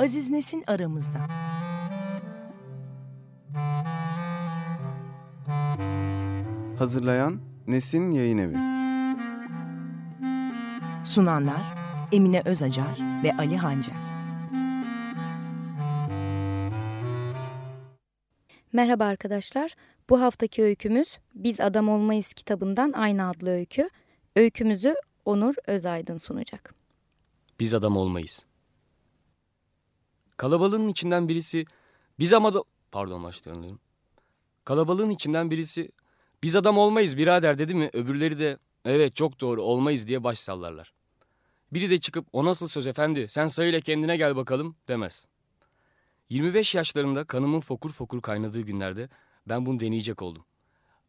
Aziz Nesin aramızda. Hazırlayan Nesin Yayın Evi. Sunanlar Emine Özacar ve Ali Hancar. Merhaba arkadaşlar. Bu haftaki öykümüz Biz Adam Olmayız kitabından aynı adlı öykü. Öykümüzü Onur Özaydın sunacak. Biz adam olmayız. Kalabalığın içinden birisi biz ama da... Pardon başlayalım. Kalabalığın içinden birisi biz adam olmayız birader dedi mi öbürleri de evet çok doğru olmayız diye baş sallarlar. Biri de çıkıp o nasıl söz efendi sen sayıyla kendine gel bakalım demez. 25 yaşlarında kanımın fokur fokur kaynadığı günlerde ben bunu deneyecek oldum.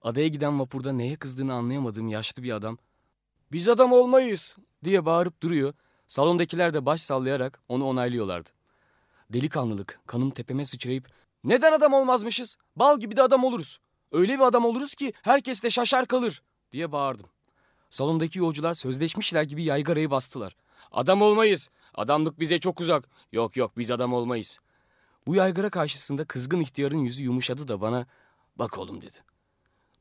Adaya giden vapurda neye kızdığını anlayamadığım yaşlı bir adam biz adam olmayız diye bağırıp duruyor. Salondakiler de baş sallayarak onu onaylıyorlardı. Delikanlılık kanım tepeme sıçrayıp neden adam olmazmışız? Bal gibi de adam oluruz. Öyle bir adam oluruz ki herkes de şaşar kalır diye bağırdım. Salondaki yolcular sözleşmişler gibi yaygarayı bastılar. Adam olmayız. Adamlık bize çok uzak. Yok yok biz adam olmayız. Bu yaygara karşısında kızgın ihtiyarın yüzü yumuşadı da bana bak oğlum dedi.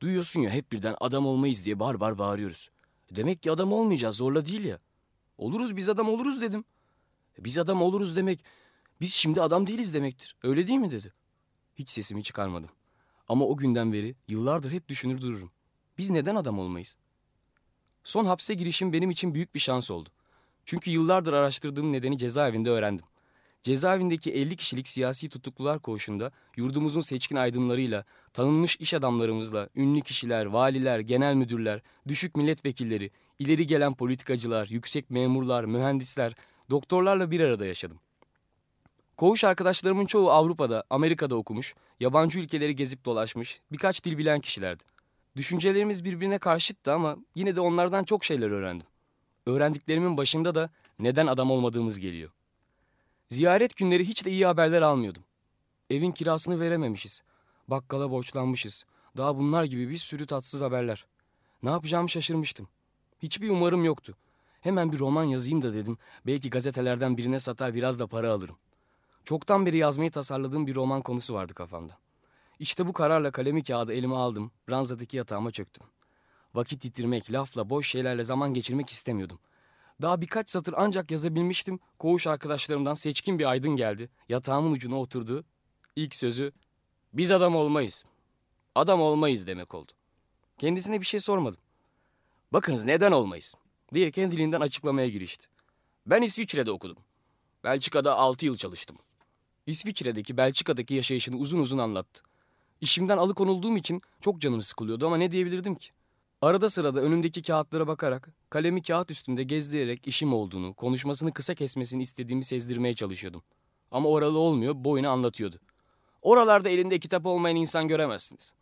Duyuyorsun ya hep birden adam olmayız diye bar bar bağırıyoruz. Demek ki adam olmayacağız zorla değil ya. Oluruz biz adam oluruz dedim. Biz adam oluruz demek biz şimdi adam değiliz demektir. Öyle değil mi dedi. Hiç sesimi çıkarmadım. Ama o günden beri yıllardır hep düşünür dururum. Biz neden adam olmayız? Son hapse girişim benim için büyük bir şans oldu. Çünkü yıllardır araştırdığım nedeni cezaevinde öğrendim. Cezaevindeki 50 kişilik siyasi tutuklular koğuşunda yurdumuzun seçkin aydınlarıyla, tanınmış iş adamlarımızla, ünlü kişiler, valiler, genel müdürler, düşük milletvekilleri, ileri gelen politikacılar, yüksek memurlar, mühendisler, doktorlarla bir arada yaşadım. Koğuş arkadaşlarımın çoğu Avrupa'da, Amerika'da okumuş, yabancı ülkeleri gezip dolaşmış, birkaç dil bilen kişilerdi. Düşüncelerimiz birbirine karşıttı ama yine de onlardan çok şeyler öğrendim. Öğrendiklerimin başında da neden adam olmadığımız geliyor. Ziyaret günleri hiç de iyi haberler almıyordum. Evin kirasını verememişiz. Bakkala borçlanmışız. Daha bunlar gibi bir sürü tatsız haberler. Ne yapacağımı şaşırmıştım. Hiçbir umarım yoktu. Hemen bir roman yazayım da dedim. Belki gazetelerden birine satar biraz da para alırım. Çoktan beri yazmayı tasarladığım bir roman konusu vardı kafamda. İşte bu kararla kalemi kağıdı elime aldım. Ranzadaki yatağıma çöktüm. Vakit yitirmek, lafla, boş şeylerle zaman geçirmek istemiyordum. Daha birkaç satır ancak yazabilmiştim. Koğuş arkadaşlarımdan seçkin bir aydın geldi. Yatağımın ucuna oturdu. İlk sözü biz adam olmayız. Adam olmayız demek oldu. Kendisine bir şey sormadım. Bakınız neden olmayız diye kendiliğinden açıklamaya girişti. Ben İsviçre'de okudum. Belçika'da altı yıl çalıştım. İsviçre'deki Belçika'daki yaşayışını uzun uzun anlattı. İşimden alıkonulduğum için çok canım sıkılıyordu ama ne diyebilirdim ki? Arada sırada önümdeki kağıtlara bakarak, kalemi kağıt üstünde gezdirerek işim olduğunu, konuşmasını kısa kesmesini istediğimi sezdirmeye çalışıyordum. Ama oralı olmuyor, boyunu anlatıyordu. Oralarda elinde kitap olmayan insan göremezsiniz.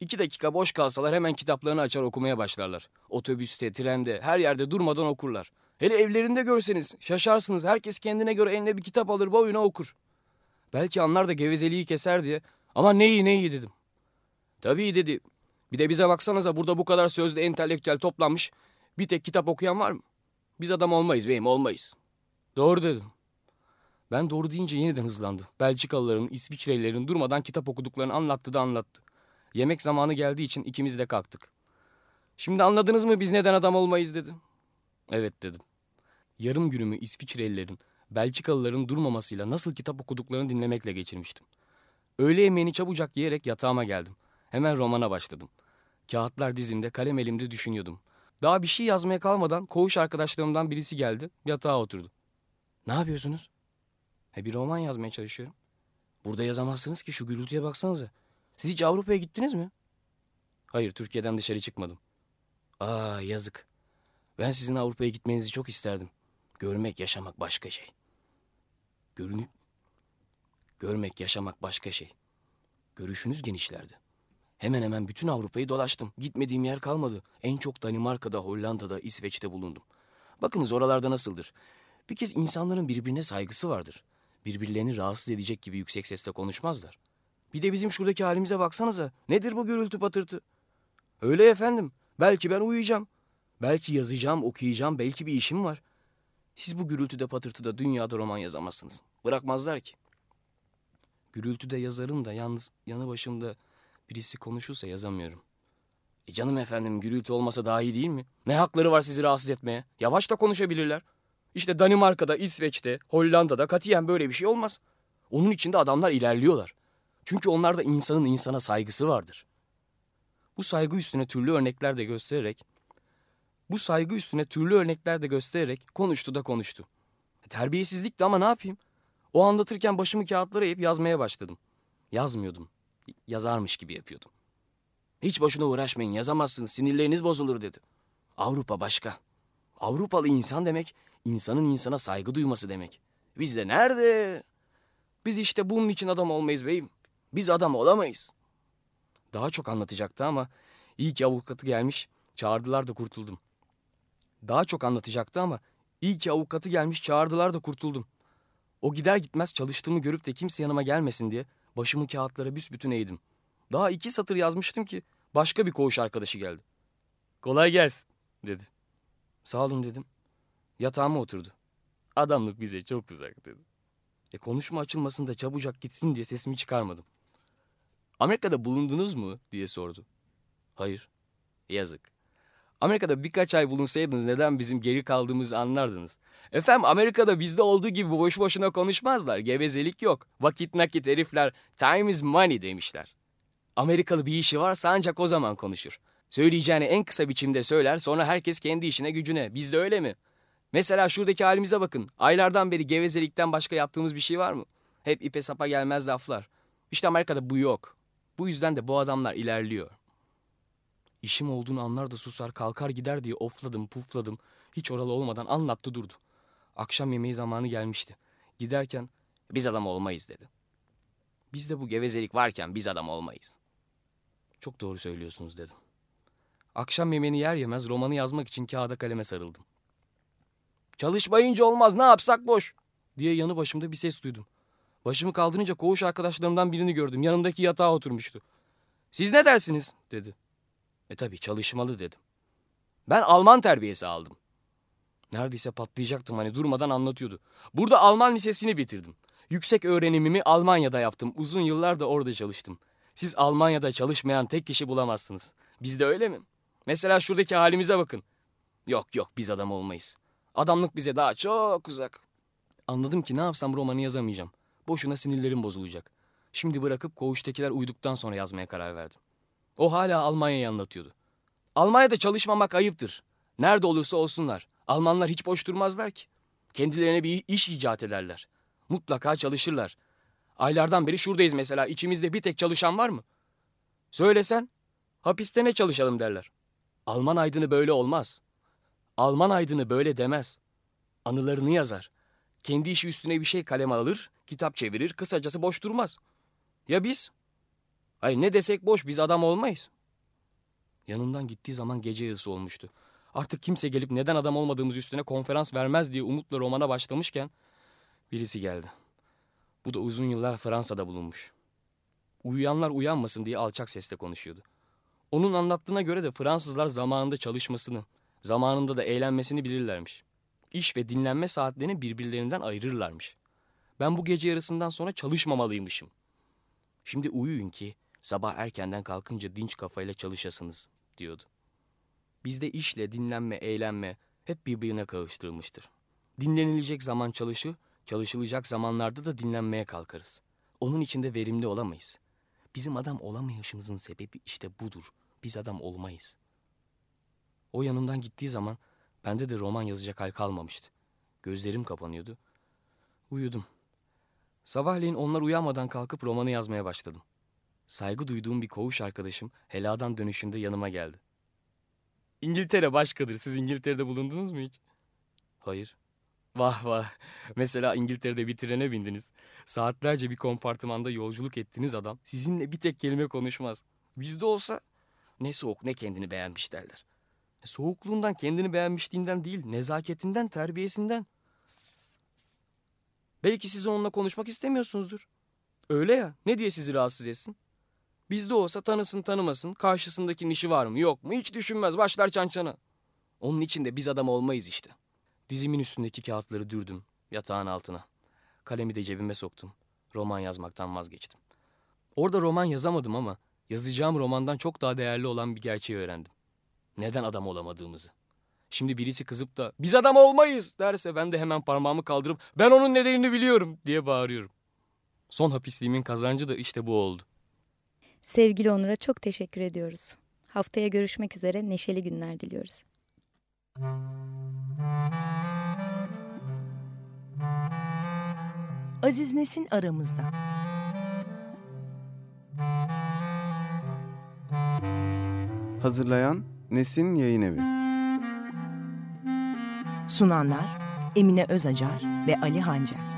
İki dakika boş kalsalar hemen kitaplarını açar okumaya başlarlar. Otobüste, trende, her yerde durmadan okurlar. Hele evlerinde görseniz şaşarsınız. Herkes kendine göre eline bir kitap alır boyuna okur. Belki anlar da gevezeliği keser diye. Ama ne iyi ne iyi dedim. Tabii dedi. Bir de bize baksanıza burada bu kadar sözde entelektüel toplanmış. Bir tek kitap okuyan var mı? Biz adam olmayız beyim olmayız. Doğru dedim. Ben doğru deyince yeniden hızlandı. Belçikalıların, İsviçrelilerin durmadan kitap okuduklarını anlattı da anlattı. Yemek zamanı geldiği için ikimiz de kalktık. Şimdi anladınız mı biz neden adam olmayız dedi. Evet dedim. Yarım günümü İsviçrelilerin, Belçikalıların durmamasıyla nasıl kitap okuduklarını dinlemekle geçirmiştim. Öğle yemeğini çabucak yiyerek yatağıma geldim. Hemen romana başladım. Kağıtlar dizimde, kalem elimde düşünüyordum. Daha bir şey yazmaya kalmadan koğuş arkadaşlarımdan birisi geldi, yatağa oturdu. Ne yapıyorsunuz? He bir roman yazmaya çalışıyorum. Burada yazamazsınız ki şu gürültüye baksanıza. Siz hiç Avrupa'ya gittiniz mi? Hayır, Türkiye'den dışarı çıkmadım. Aa yazık. Ben sizin Avrupa'ya gitmenizi çok isterdim. Görmek, yaşamak başka şey. Görünü... Görmek, yaşamak başka şey. Görüşünüz genişlerdi. Hemen hemen bütün Avrupa'yı dolaştım. Gitmediğim yer kalmadı. En çok Danimarka'da, Hollanda'da, İsveç'te bulundum. Bakınız oralarda nasıldır. Bir kez insanların birbirine saygısı vardır. Birbirlerini rahatsız edecek gibi yüksek sesle konuşmazlar. Bir de bizim şuradaki halimize baksanıza. Nedir bu gürültü patırtı? Öyle efendim. Belki ben uyuyacağım. Belki yazacağım, okuyacağım, belki bir işim var. Siz bu gürültüde patırtıda dünyada roman yazamazsınız. Bırakmazlar ki. Gürültüde yazarım da yalnız yanı başımda birisi konuşursa yazamıyorum. E canım efendim gürültü olmasa daha iyi değil mi? Ne hakları var sizi rahatsız etmeye? Yavaş da konuşabilirler. İşte Danimarka'da, İsveç'te, Hollanda'da katiyen böyle bir şey olmaz. Onun içinde adamlar ilerliyorlar. Çünkü onlarda insanın insana saygısı vardır. Bu saygı üstüne türlü örnekler de göstererek, bu saygı üstüne türlü örnekler de göstererek konuştu da konuştu. E, terbiyesizlikti ama ne yapayım? O anlatırken başımı kağıtlara eğip yazmaya başladım. Yazmıyordum. Yazarmış gibi yapıyordum. Hiç boşuna uğraşmayın yazamazsınız sinirleriniz bozulur dedi. Avrupa başka. Avrupalı insan demek insanın insana saygı duyması demek. Biz de nerede? Biz işte bunun için adam olmayız beyim. Biz adam olamayız. Daha çok anlatacaktı ama iyi ki avukatı gelmiş çağırdılar da kurtuldum. Daha çok anlatacaktı ama iyi ki avukatı gelmiş çağırdılar da kurtuldum. O gider gitmez çalıştığımı görüp de kimse yanıma gelmesin diye başımı kağıtlara büsbütün eğdim. Daha iki satır yazmıştım ki başka bir koğuş arkadaşı geldi. Kolay gelsin dedi. Sağ olun dedim. Yatağıma oturdu. Adamlık bize çok uzak dedi. E konuşma açılmasın da çabucak gitsin diye sesimi çıkarmadım. Amerika'da bulundunuz mu diye sordu. Hayır. Yazık. Amerika'da birkaç ay bulunsaydınız neden bizim geri kaldığımızı anlardınız. Efendim Amerika'da bizde olduğu gibi boş boşuna konuşmazlar. Gevezelik yok. Vakit nakit herifler time is money demişler. Amerikalı bir işi varsa ancak o zaman konuşur. Söyleyeceğini en kısa biçimde söyler sonra herkes kendi işine gücüne. Bizde öyle mi? Mesela şuradaki halimize bakın. Aylardan beri gevezelikten başka yaptığımız bir şey var mı? Hep ipe sapa gelmez laflar. İşte Amerika'da bu yok. Bu yüzden de bu adamlar ilerliyor. İşim olduğunu anlar da susar kalkar gider diye ofladım pufladım. Hiç oralı olmadan anlattı durdu. Akşam yemeği zamanı gelmişti. Giderken biz adam olmayız dedi. Bizde bu gevezelik varken biz adam olmayız. Çok doğru söylüyorsunuz dedim. Akşam yemeğini yer yemez romanı yazmak için kağıda kaleme sarıldım. Çalışmayınca olmaz ne yapsak boş diye yanı başımda bir ses duydum. Başımı kaldırınca koğuş arkadaşlarımdan birini gördüm. Yanımdaki yatağa oturmuştu. Siz ne dersiniz dedi. E tabii çalışmalı dedim. Ben Alman terbiyesi aldım. Neredeyse patlayacaktım hani durmadan anlatıyordu. Burada Alman lisesini bitirdim. Yüksek öğrenimimi Almanya'da yaptım. Uzun yıllar da orada çalıştım. Siz Almanya'da çalışmayan tek kişi bulamazsınız. Bizde öyle mi? Mesela şuradaki halimize bakın. Yok yok biz adam olmayız. Adamlık bize daha çok uzak. Anladım ki ne yapsam romanı yazamayacağım. Boşuna sinirlerim bozulacak. Şimdi bırakıp koğuştakiler uyuduktan sonra yazmaya karar verdim. O hala Almanya'yı anlatıyordu. Almanya'da çalışmamak ayıptır. Nerede olursa olsunlar. Almanlar hiç boş durmazlar ki. Kendilerine bir iş icat ederler. Mutlaka çalışırlar. Aylardan beri şuradayız mesela. İçimizde bir tek çalışan var mı? Söylesen, hapiste ne çalışalım derler. Alman aydını böyle olmaz. Alman aydını böyle demez. Anılarını yazar. Kendi işi üstüne bir şey kaleme alır, kitap çevirir, kısacası boş durmaz. Ya biz? Ay ne desek boş, biz adam olmayız. Yanından gittiği zaman gece yarısı olmuştu. Artık kimse gelip neden adam olmadığımız üstüne konferans vermez diye umutla romana başlamışken birisi geldi. Bu da uzun yıllar Fransa'da bulunmuş. Uyuyanlar uyanmasın diye alçak sesle konuşuyordu. Onun anlattığına göre de Fransızlar zamanında çalışmasını, zamanında da eğlenmesini bilirlermiş. İş ve dinlenme saatlerini birbirlerinden ayırırlarmış. Ben bu gece yarısından sonra çalışmamalıymışım. Şimdi uyuyun ki sabah erkenden kalkınca dinç kafayla çalışasınız diyordu. Bizde işle dinlenme, eğlenme hep birbirine karıştırılmıştır. Dinlenilecek zaman çalışır, çalışılacak zamanlarda da dinlenmeye kalkarız. Onun içinde verimli olamayız. Bizim adam olamayışımızın sebebi işte budur. Biz adam olmayız. O yanımdan gittiği zaman bende de roman yazacak hal kalmamıştı. Gözlerim kapanıyordu. Uyudum. Sabahleyin onlar uyanmadan kalkıp romanı yazmaya başladım. Saygı duyduğum bir koğuş arkadaşım heladan dönüşünde yanıma geldi. İngiltere başkadır. Siz İngiltere'de bulundunuz mu hiç? Hayır. Vah vah. Mesela İngiltere'de bir trene bindiniz. Saatlerce bir kompartımanda yolculuk ettiniz adam. Sizinle bir tek kelime konuşmaz. Bizde olsa ne soğuk ne kendini beğenmiş derler. Soğukluğundan kendini beğenmişliğinden değil, nezaketinden, terbiyesinden. Belki siz onunla konuşmak istemiyorsunuzdur. Öyle ya, ne diye sizi rahatsız etsin? Bizde olsa tanısın tanımasın, karşısındaki işi var mı yok mu hiç düşünmez, başlar çançana. Onun için de biz adam olmayız işte. Dizimin üstündeki kağıtları dürdüm yatağın altına. Kalemi de cebime soktum. Roman yazmaktan vazgeçtim. Orada roman yazamadım ama yazacağım romandan çok daha değerli olan bir gerçeği öğrendim. Neden adam olamadığımızı. Şimdi birisi kızıp da biz adam olmayız derse ben de hemen parmağımı kaldırıp ben onun nedenini biliyorum diye bağırıyorum. Son hapisliğimin kazancı da işte bu oldu. Sevgili Onur'a çok teşekkür ediyoruz. Haftaya görüşmek üzere neşeli günler diliyoruz. Aziz Nesin aramızda. Hazırlayan Nesin Yayın Evi. Sunanlar Emine Özacar ve Ali Hancar.